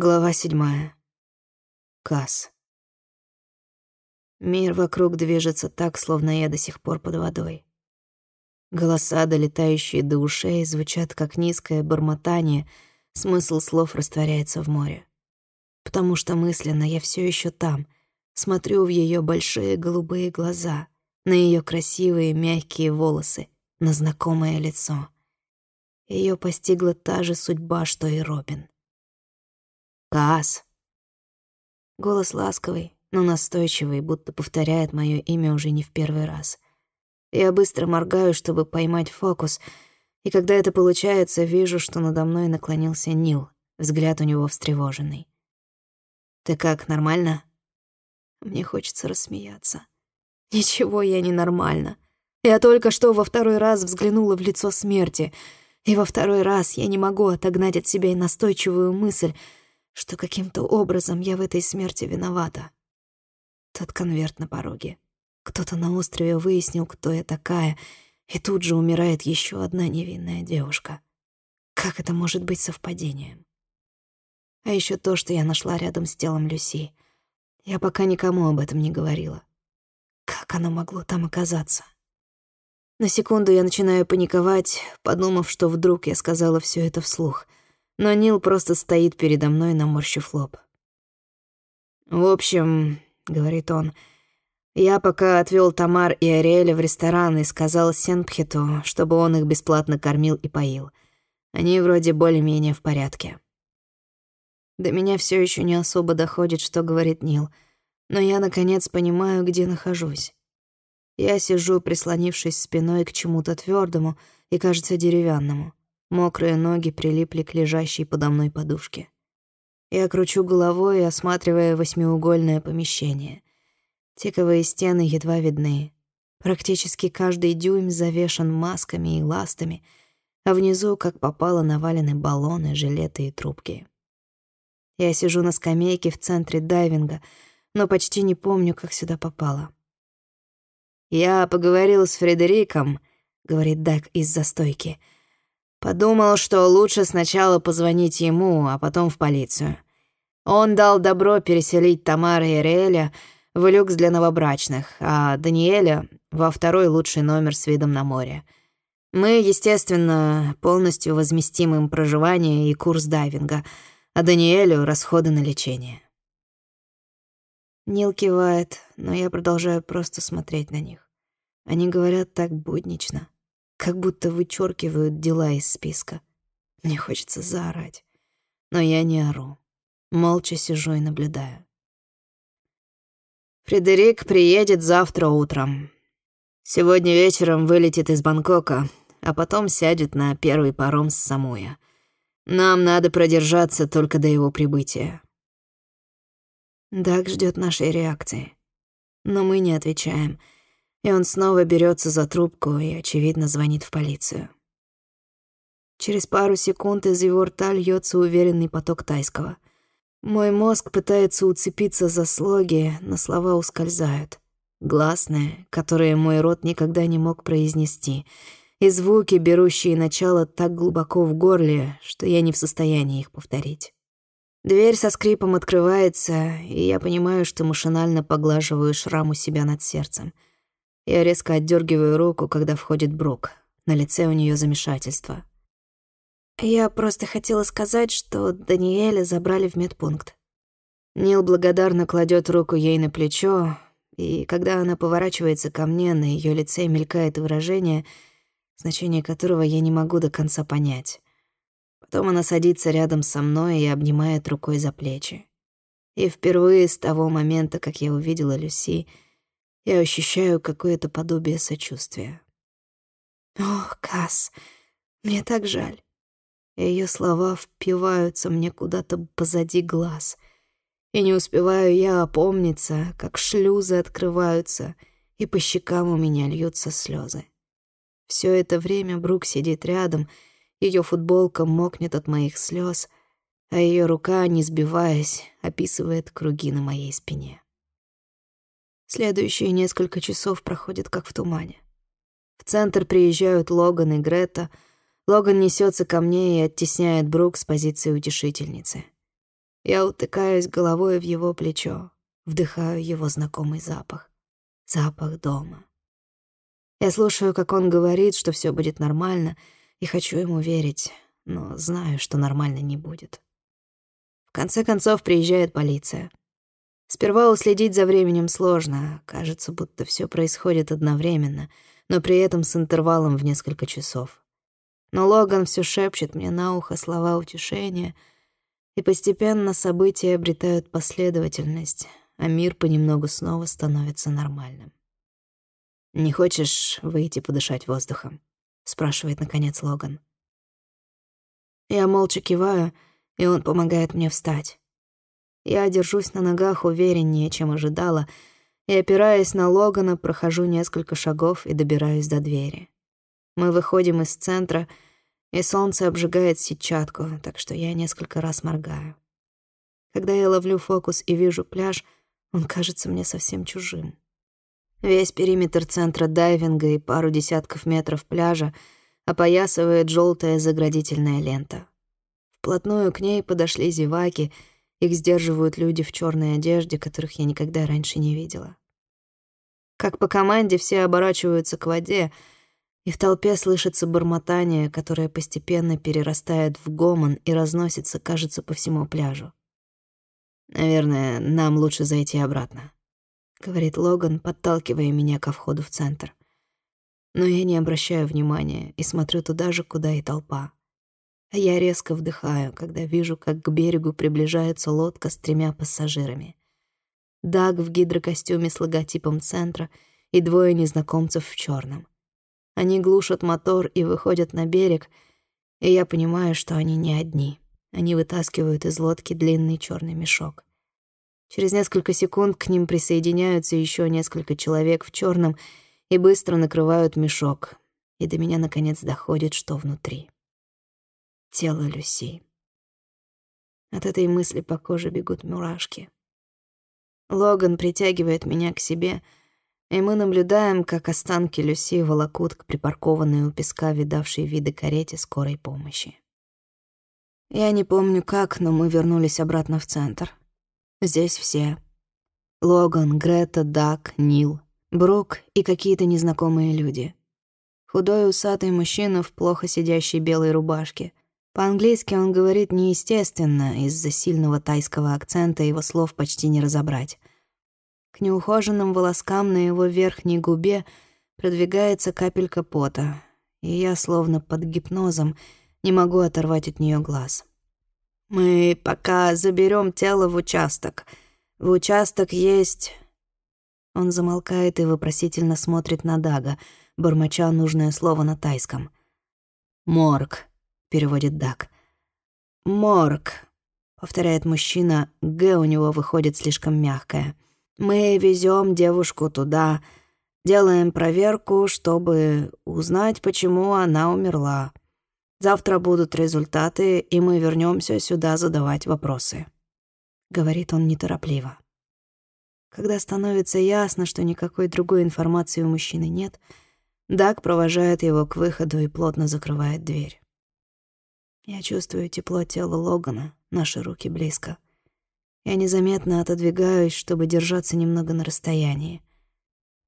Глава седьмая. Касс. Мир вокруг движется так, словно я до сих пор под водой. Голоса, долетающие до ушей, звучат как низкое бормотание, смысл слов растворяется в море. Потому что мысленно я все еще там, смотрю в ее большие голубые глаза, на ее красивые мягкие волосы, на знакомое лицо. Ее постигла та же судьба, что и Робин. Каас. Голос ласковый, но настойчивый, будто повторяет мое имя уже не в первый раз. Я быстро моргаю, чтобы поймать фокус, и когда это получается, вижу, что надо мной наклонился Нил, взгляд у него встревоженный. «Ты как, нормально?» Мне хочется рассмеяться. «Ничего я не нормально. Я только что во второй раз взглянула в лицо смерти, и во второй раз я не могу отогнать от себя и настойчивую мысль — что каким-то образом я в этой смерти виновата. Тот конверт на пороге. Кто-то на острове выяснил, кто я такая, и тут же умирает еще одна невинная девушка. Как это может быть совпадением? А еще то, что я нашла рядом с телом Люси. Я пока никому об этом не говорила. Как оно могло там оказаться? На секунду я начинаю паниковать, подумав, что вдруг я сказала все это вслух — но Нил просто стоит передо мной, наморщив лоб. «В общем», — говорит он, — «я пока отвёл Тамар и Ариэля в ресторан и сказал Сенпхету, чтобы он их бесплатно кормил и поил. Они вроде более-менее в порядке». До меня все еще не особо доходит, что говорит Нил, но я, наконец, понимаю, где нахожусь. Я сижу, прислонившись спиной к чему-то твердому и, кажется, деревянному. Мокрые ноги прилипли к лежащей подо мной подушке. Я кручу головой, осматривая восьмиугольное помещение. Тиковые стены едва видны. Практически каждый дюйм завешан масками и ластами, а внизу, как попало, навалены баллоны, жилеты и трубки. Я сижу на скамейке в центре дайвинга, но почти не помню, как сюда попала. «Я поговорил с Фредериком», — говорит Дак из застойки, — Подумал, что лучше сначала позвонить ему, а потом в полицию. Он дал добро переселить Тамара и Реэля в люкс для новобрачных, а Даниэля — во второй лучший номер с видом на море. Мы, естественно, полностью возместим им проживание и курс дайвинга, а Даниэлю — расходы на лечение. Нил кивает, но я продолжаю просто смотреть на них. Они говорят так буднично как будто вычеркивают дела из списка. Мне хочется заорать, но я не ору. Молча сижу и наблюдаю. Фредерик приедет завтра утром. Сегодня вечером вылетит из Бангкока, а потом сядет на первый паром с Самуя. Нам надо продержаться только до его прибытия. Даг ждет нашей реакции. Но мы не отвечаем — и он снова берется за трубку и, очевидно, звонит в полицию. Через пару секунд из его рта льется уверенный поток тайского. Мой мозг пытается уцепиться за слоги, но слова ускользают. Гласные, которые мой рот никогда не мог произнести, и звуки, берущие начало так глубоко в горле, что я не в состоянии их повторить. Дверь со скрипом открывается, и я понимаю, что машинально поглаживаю шрам у себя над сердцем — я резко отдергиваю руку, когда входит Брук. На лице у нее замешательство. Я просто хотела сказать, что Даниэля забрали в медпункт. Нил благодарно кладет руку ей на плечо, и когда она поворачивается ко мне, на ее лице мелькает выражение, значение которого я не могу до конца понять. Потом она садится рядом со мной и обнимает рукой за плечи. И впервые с того момента, как я увидела Люси, я ощущаю какое-то подобие сочувствия. «Ох, Касс, мне так жаль». Ее слова впиваются мне куда-то позади глаз. И не успеваю я опомниться, как шлюзы открываются, и по щекам у меня льются слезы. Все это время Брук сидит рядом, ее футболка мокнет от моих слез, а ее рука, не сбиваясь, описывает круги на моей спине. Следующие несколько часов проходят как в тумане. В центр приезжают Логан и Грета. Логан несется ко мне и оттесняет Брук с позиции утешительницы. Я утыкаюсь головой в его плечо, вдыхаю его знакомый запах. Запах дома. Я слушаю, как он говорит, что все будет нормально, и хочу ему верить, но знаю, что нормально не будет. В конце концов приезжает полиция. Сперва уследить за временем сложно, кажется, будто все происходит одновременно, но при этом с интервалом в несколько часов. Но Логан все шепчет мне на ухо слова утешения, и постепенно события обретают последовательность, а мир понемногу снова становится нормальным. «Не хочешь выйти подышать воздухом?» — спрашивает, наконец, Логан. Я молча киваю, и он помогает мне встать. Я держусь на ногах увереннее, чем ожидала, и, опираясь на Логана, прохожу несколько шагов и добираюсь до двери. Мы выходим из центра, и солнце обжигает сетчатку, так что я несколько раз моргаю. Когда я ловлю фокус и вижу пляж, он кажется мне совсем чужим. Весь периметр центра дайвинга и пару десятков метров пляжа опоясывает желтая заградительная лента. Вплотную к ней подошли зеваки, их сдерживают люди в черной одежде, которых я никогда раньше не видела. Как по команде все оборачиваются к воде, и в толпе слышится бормотание, которое постепенно перерастает в гомон и разносится, кажется, по всему пляжу. Наверное, нам лучше зайти обратно. — говорит Логан, подталкивая меня ко входу в центр. Но я не обращаю внимания и смотрю туда же, куда и толпа. А я резко вдыхаю, когда вижу, как к берегу приближается лодка с тремя пассажирами. Даг в гидрокостюме с логотипом центра и двое незнакомцев в черном. Они глушат мотор и выходят на берег, и я понимаю, что они не одни. Они вытаскивают из лодки длинный черный мешок. Через несколько секунд к ним присоединяются еще несколько человек в черном и быстро накрывают мешок. И до меня наконец доходит, что внутри. Тело Люси. От этой мысли по коже бегут мурашки. Логан притягивает меня к себе, и мы наблюдаем, как останки Люси волокут к припаркованной у песка видавшей виды карете скорой помощи. Я не помню как, но мы вернулись обратно в центр. Здесь все. Логан, Грета, Дак, Нил, Брук и какие-то незнакомые люди. Худой усатый мужчина в плохо сидящей белой рубашке. По-английски он говорит неестественно, из-за сильного тайского акцента его слов почти не разобрать. К неухоженным волоскам на его верхней губе продвигается капелька пота, и я, словно под гипнозом, не могу оторвать от нее глаз. Мы пока заберем тело в участок. В участок есть...» Он замолкает и вопросительно смотрит на Дага, бормоча нужное слово на тайском. «Морг», — переводит Даг. «Морг», — повторяет мужчина, «г» у него выходит слишком мягкое. «Мы везем девушку туда, делаем проверку, чтобы узнать, почему она умерла. Завтра будут результаты, и мы вернемся сюда задавать вопросы», — говорит он неторопливо. Когда становится ясно, что никакой другой информации у мужчины нет, Даг провожает его к выходу и плотно закрывает дверь. Я чувствую тепло тела Логана, наши руки близко. Я незаметно отодвигаюсь, чтобы держаться немного на расстоянии.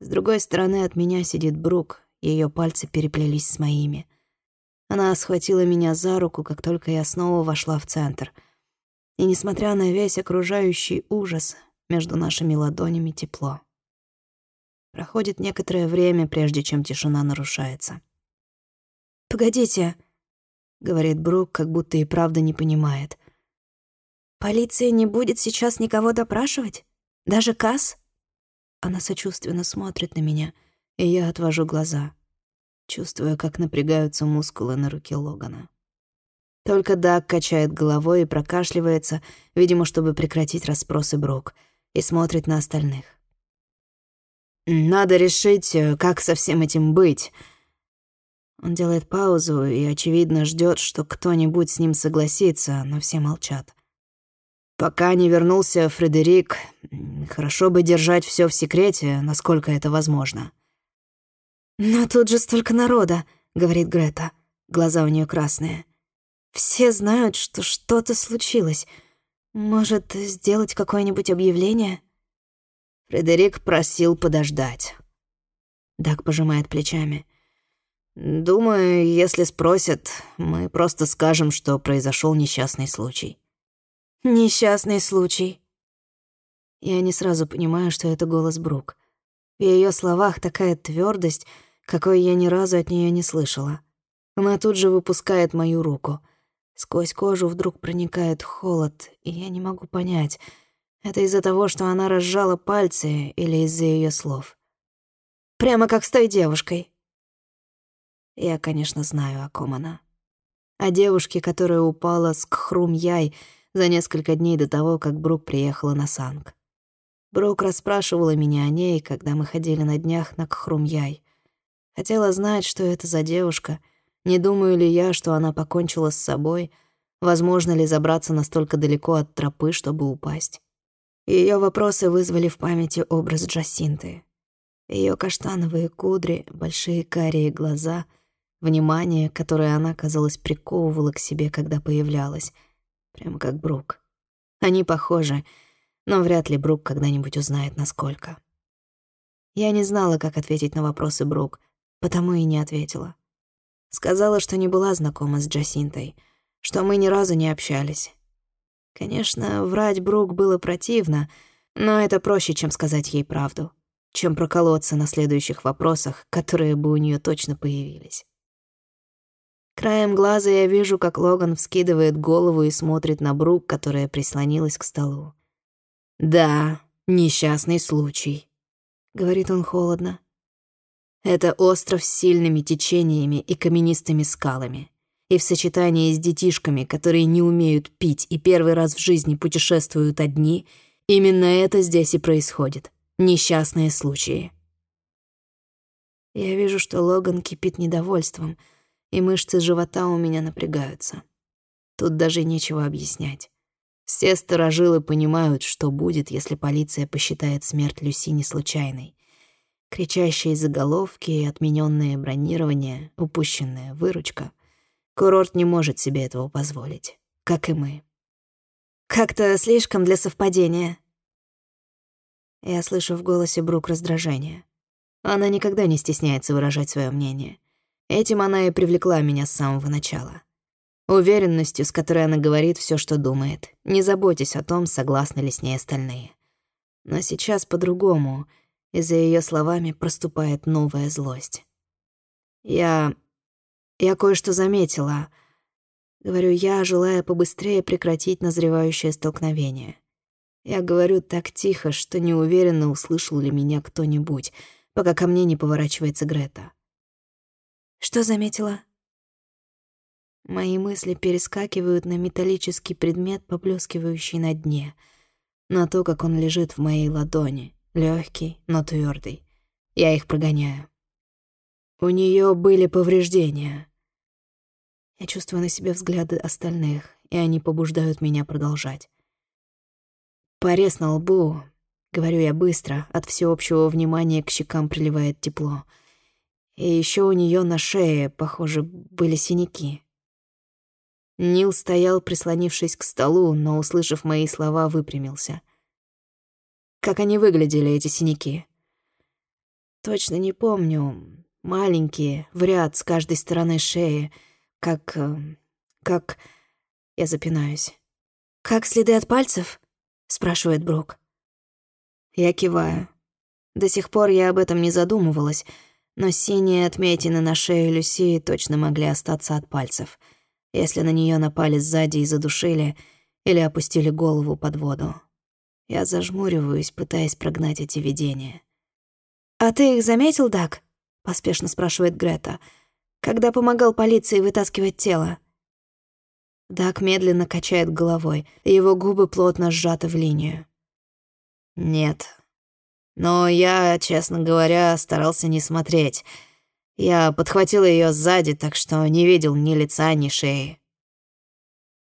С другой стороны от меня сидит Брук, ее пальцы переплелись с моими. Она схватила меня за руку, как только я снова вошла в центр. И, несмотря на весь окружающий ужас, между нашими ладонями тепло. Проходит некоторое время, прежде чем тишина нарушается. «Погодите», — говорит Брук, как будто и правда не понимает. «Полиция не будет сейчас никого допрашивать? Даже Касс?» Она сочувственно смотрит на меня, и я отвожу глаза чувствуя, как напрягаются мускулы на руке Логана. Только Даг качает головой и прокашливается, видимо, чтобы прекратить расспросы Брок, и смотрит на остальных. «Надо решить, э, как со всем этим быть». Он делает паузу и, очевидно, ждет, что кто-нибудь с ним согласится, но все молчат. Пока не вернулся Фредерик, хорошо бы держать все в секрете, насколько это возможно. «Но тут же столько народа», — говорит Грета. Глаза у нее красные. «Все знают, что что-то случилось. Может, сделать какое-нибудь объявление? Фредерик просил подождать. Дак пожимает плечами. Думаю, если спросят, мы просто скажем, что произошел несчастный случай. Несчастный случай. Я не сразу понимаю, что это голос Брук. В ее словах такая твердость, какой я ни разу от нее не слышала. Она тут же выпускает мою руку. Сквозь кожу вдруг проникает холод, и я не могу понять, это из-за того, что она разжала пальцы или из-за ее слов. Прямо как с той девушкой. Я, конечно, знаю, о ком она. О девушке, которая упала с Кхрум-Яй за несколько дней до того, как Брук приехала на Санг. Брук расспрашивала меня о ней, когда мы ходили на днях на Кхрум-Яй. Хотела знать, что это за девушка, не думаю ли я, что она покончила с собой, возможно ли забраться настолько далеко от тропы, чтобы упасть. Ее вопросы вызвали в памяти образ Джасинты. Ее каштановые кудри, большие карие глаза, внимание, которое она, казалось, приковывала к себе, когда появлялась, прямо как Брук. Они похожи, но вряд ли Брук когда-нибудь узнает, насколько. Я не знала, как ответить на вопросы Брук, потому и не ответила. Сказала, что не была знакома с Джасинтой, что мы ни разу не общались. Конечно, врать Брук было противно, но это проще, чем сказать ей правду чем проколоться на следующих вопросах, которые бы у нее точно появились. Краем глаза я вижу, как Логан вскидывает голову и смотрит на Брук, которая прислонилась к столу. «Да, несчастный случай», — говорит он холодно. «Это остров с сильными течениями и каменистыми скалами. И в сочетании с детишками, которые не умеют пить и первый раз в жизни путешествуют одни, именно это здесь и происходит несчастные случаи. Я вижу, что Логан кипит недовольством, и мышцы живота у меня напрягаются. Тут даже нечего объяснять. Все сторожилы понимают, что будет, если полиция посчитает смерть Люси не случайной. Кричащие заголовки и отменённое бронирование, упущенная выручка. Курорт не может себе этого позволить, как и мы. «Как-то слишком для совпадения», я слышу в голосе Брук раздражение. Она никогда не стесняется выражать свое мнение. Этим она и привлекла меня с самого начала. Уверенностью, с которой она говорит все, что думает, не заботясь о том, согласны ли с ней остальные. Но сейчас по-другому, и за ее словами проступает новая злость. Я... я кое-что заметила. Говорю я, желая побыстрее прекратить назревающее столкновение. Я говорю так тихо, что не уверена, услышал ли меня кто-нибудь, пока ко мне не поворачивается Грета. «Что заметила?» Мои мысли перескакивают на металлический предмет, поблескивающий на дне, на то, как он лежит в моей ладони, легкий, но твердый. Я их прогоняю. У нее были повреждения. Я чувствую на себе взгляды остальных, и они побуждают меня продолжать. Порез на лбу, говорю я быстро, от всеобщего внимания к щекам приливает тепло. И еще у нее на шее, похоже, были синяки. Нил стоял, прислонившись к столу, но, услышав мои слова, выпрямился. Как они выглядели, эти синяки? Точно не помню. Маленькие, в ряд с каждой стороны шеи, как... Э, как... Я запинаюсь. Как следы от пальцев? — спрашивает Брок. Я киваю. До сих пор я об этом не задумывалась, но синие отметины на шее Люси точно могли остаться от пальцев, если на нее напали сзади и задушили или опустили голову под воду. Я зажмуриваюсь, пытаясь прогнать эти видения. «А ты их заметил, Дак?» — поспешно спрашивает Грета. «Когда помогал полиции вытаскивать тело?» Дак медленно качает головой, его губы плотно сжаты в линию. «Нет. Но я, честно говоря, старался не смотреть. Я подхватил ее сзади, так что не видел ни лица, ни шеи».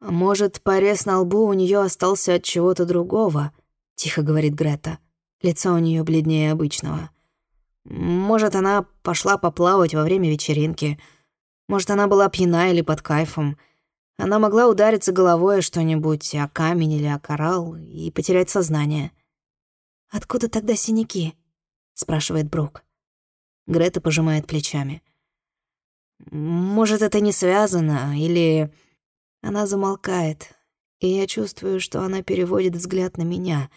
«Может, порез на лбу у нее остался от чего-то другого?» — тихо говорит Грета. Лицо у нее бледнее обычного. «Может, она пошла поплавать во время вечеринки. Может, она была пьяна или под кайфом». Она могла удариться головой о что-нибудь, о камень или о коралл, и потерять сознание. «Откуда тогда синяки?» — спрашивает Брук. Грета пожимает плечами. «Может, это не связано, или...» Она замолкает, и я чувствую, что она переводит взгляд на меня.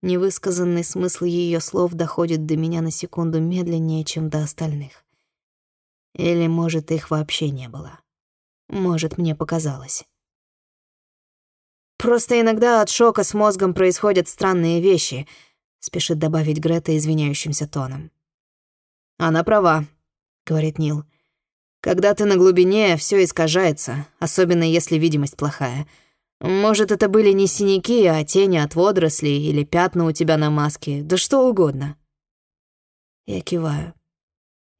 Невысказанный смысл ее слов доходит до меня на секунду медленнее, чем до остальных. Или, может, их вообще не было. Может, мне показалось. «Просто иногда от шока с мозгом происходят странные вещи», — спешит добавить Грета извиняющимся тоном. «Она права», — говорит Нил. «Когда ты на глубине, все искажается, особенно если видимость плохая. Может, это были не синяки, а тени от водорослей или пятна у тебя на маске, да что угодно». Я киваю.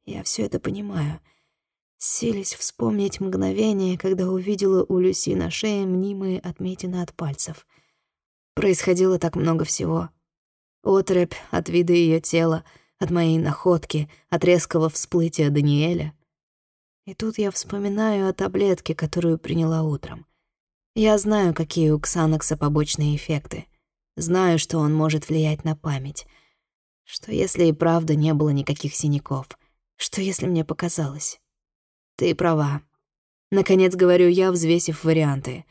Я все это понимаю. Селись вспомнить мгновение, когда увидела у Люси на шее мнимые отметины от пальцев. Происходило так много всего. Отрепь от вида ее тела, от моей находки, от резкого всплытия Даниэля. И тут я вспоминаю о таблетке, которую приняла утром. Я знаю, какие у Ксанокса побочные эффекты. Знаю, что он может влиять на память. Что если и правда не было никаких синяков? Что если мне показалось? Ты права. Наконец говорю я, взвесив варианты.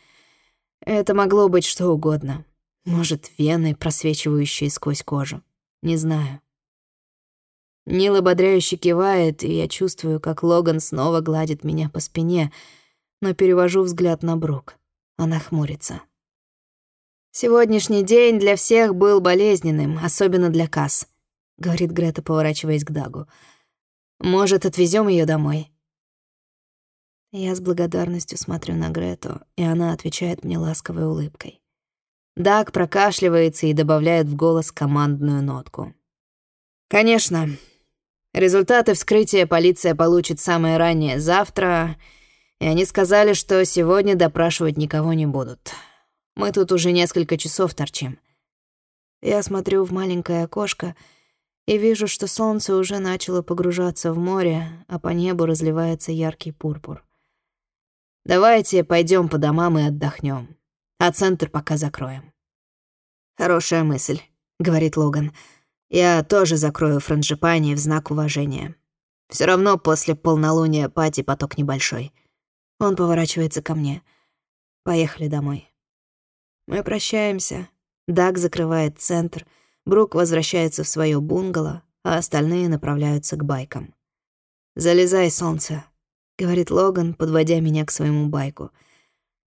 Это могло быть что угодно. Может, вены, просвечивающие сквозь кожу. Не знаю. Нил ободряюще кивает, и я чувствую, как Логан снова гладит меня по спине, но перевожу взгляд на Брук. Она хмурится. «Сегодняшний день для всех был болезненным, особенно для Касс», — говорит Грета, поворачиваясь к Дагу. «Может, отвезем ее домой?» Я с благодарностью смотрю на Грету, и она отвечает мне ласковой улыбкой. Даг прокашливается и добавляет в голос командную нотку. «Конечно. Результаты вскрытия полиция получит самое раннее завтра, и они сказали, что сегодня допрашивать никого не будут. Мы тут уже несколько часов торчим. Я смотрю в маленькое окошко и вижу, что солнце уже начало погружаться в море, а по небу разливается яркий пурпур. Давайте пойдем по домам и отдохнем, а центр пока закроем. Хорошая мысль, говорит Логан. Я тоже закрою франжипани в знак уважения. Все равно после полнолуния пати поток небольшой. Он поворачивается ко мне. Поехали домой. Мы прощаемся. Даг закрывает центр. Брук возвращается в свое бунгало, а остальные направляются к байкам. «Залезай, солнце», — говорит Логан, подводя меня к своему байку.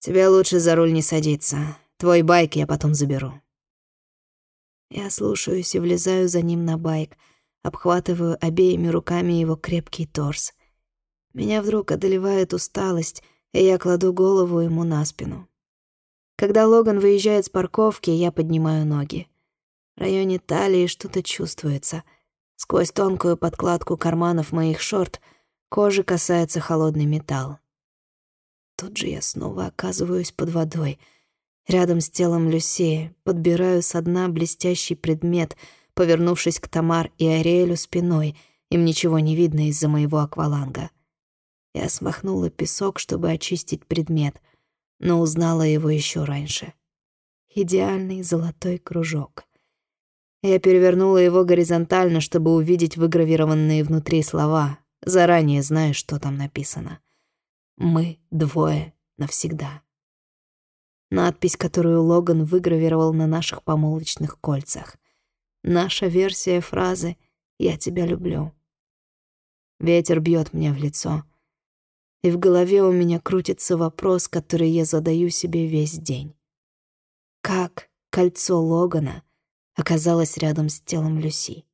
«Тебе лучше за руль не садиться. Твой байк я потом заберу». Я слушаюсь и влезаю за ним на байк, обхватываю обеими руками его крепкий торс. Меня вдруг одолевает усталость, и я кладу голову ему на спину. Когда Логан выезжает с парковки, я поднимаю ноги. В районе талии что-то чувствуется. Сквозь тонкую подкладку карманов моих шорт — Кожи касается холодный металл. Тут же я снова оказываюсь под водой. Рядом с телом Люси подбираю со дна блестящий предмет, повернувшись к Тамар и Ариэлю спиной. Им ничего не видно из-за моего акваланга. Я смахнула песок, чтобы очистить предмет, но узнала его еще раньше. Идеальный золотой кружок. Я перевернула его горизонтально, чтобы увидеть выгравированные внутри слова, заранее зная, что там написано. «Мы двое навсегда». Надпись, которую Логан выгравировал на наших помолвочных кольцах. Наша версия фразы «Я тебя люблю». Ветер бьет мне в лицо. И в голове у меня крутится вопрос, который я задаю себе весь день. Как кольцо Логана оказалось рядом с телом Люси?